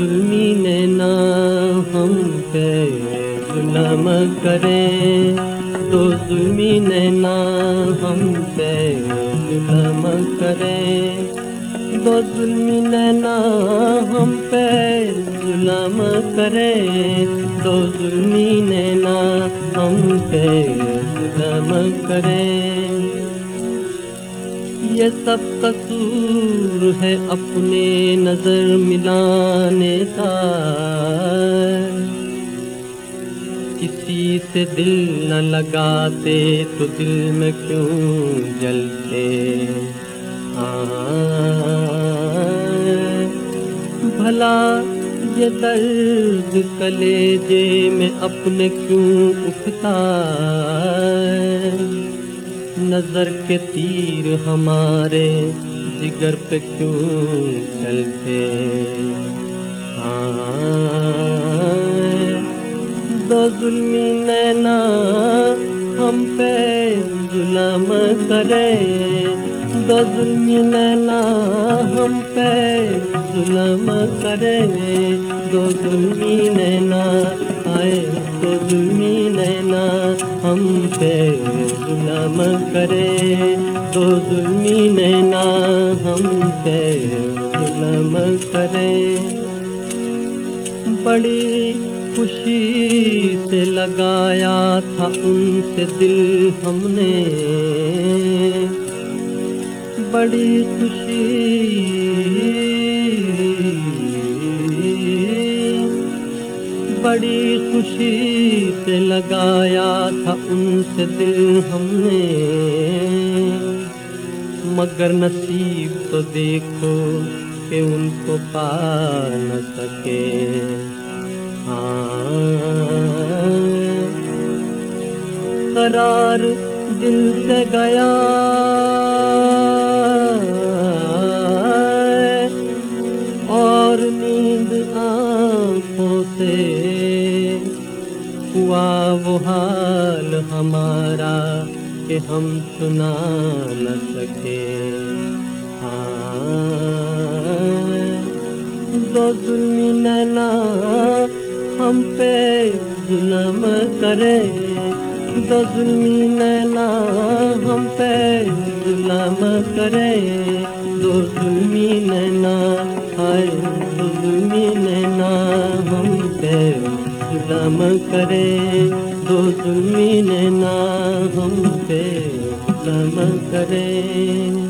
जुल्मी ना हम पे जुलम करें तो जुल्मी ना हम पे जुलम करें दो तो जुल्मी नैना हम पे जुलम करे दो तो जुल्मी नैना हम पे जुलम करें ये सब कसूर है अपने नज़र मिलाने का। किसी से दिल न लगाते तो दिल में क्यों जलते? भला ये दर्द कलेजे में अपने क्यों उठता नज़र के तीर हमारे जिगर पे क्यों चलते? दो नैना, हम पे जुलम करे। दो नैना, हम पे जुलम करे। दो नैना करे दो जुल्मी नैना हम पे जुलम करे। बड़ी खुशी से लगाया था उनसे दिल हमने। बड़ी खुशी बड़ी खुशी से लगाया था उनसे दिल हमने। मगर नसीब तो देखो कि उनको पा न सके। करार दिल से गया। और नींद से हुआ वो हाल हमारा कि हम सुना न सके। जुल्मी नैना हम पे जुलम करे। दो जुल्मी नैना हम पे जुलम करे। दो जुल्मी नैना हाय, दो जुल्मी जुलम करे दो जुल्मी ना हम पे गम करे।